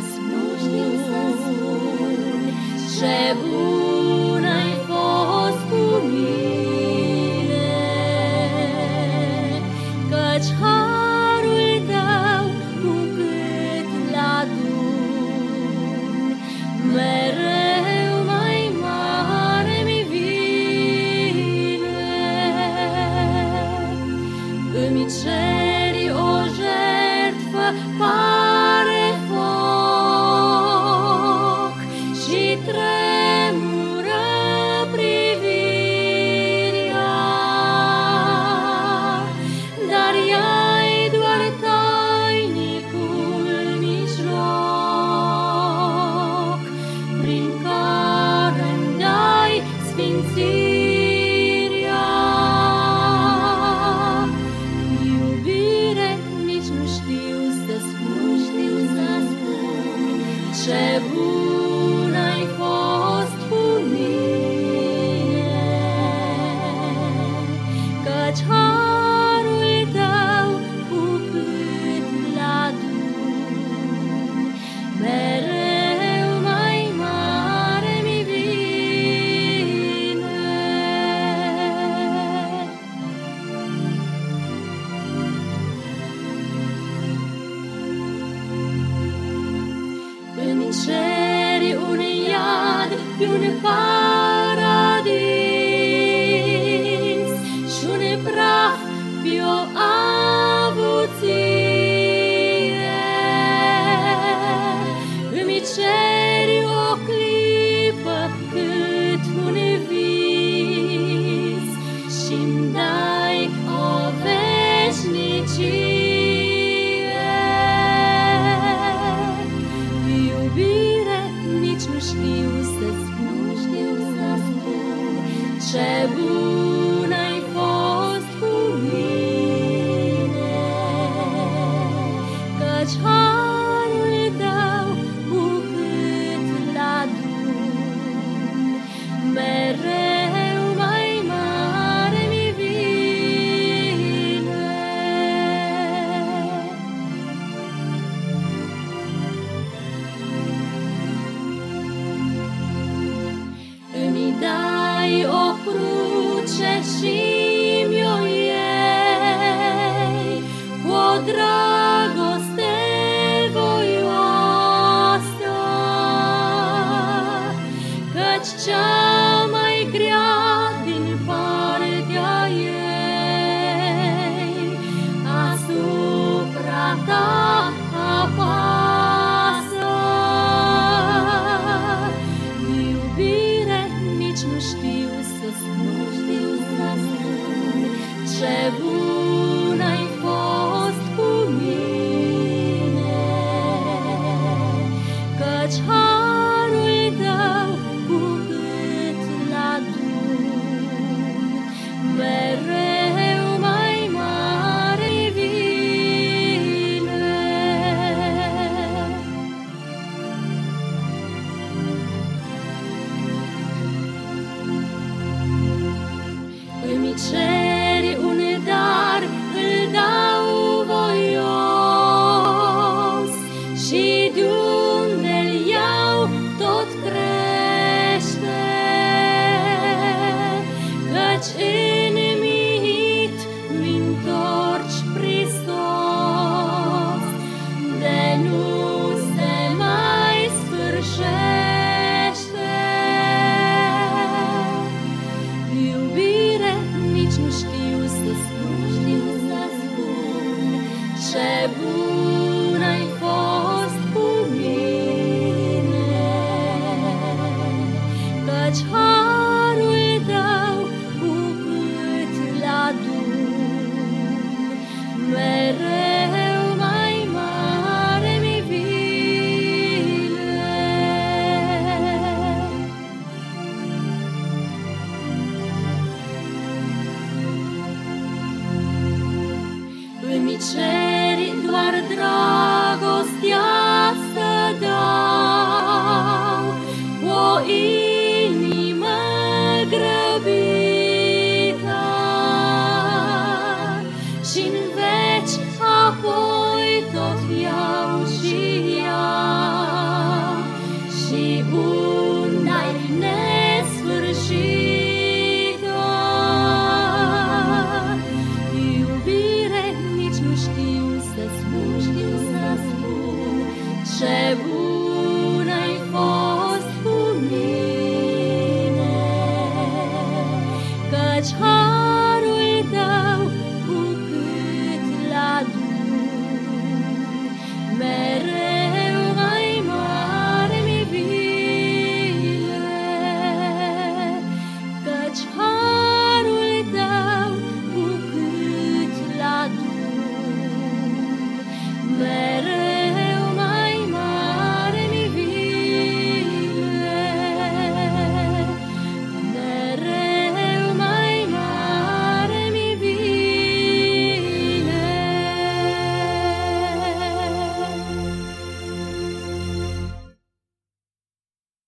безмужнім зазвон, ще буде. vincere un'Iliade di un'epate. potrzebuję. cerșim eu ei cu o dragoste voioasă, cea mai grea din partea ei asupra ta apasă. Iubire nici nu știi ce bun fost cu căci Ceri, doar dragostea Ooh.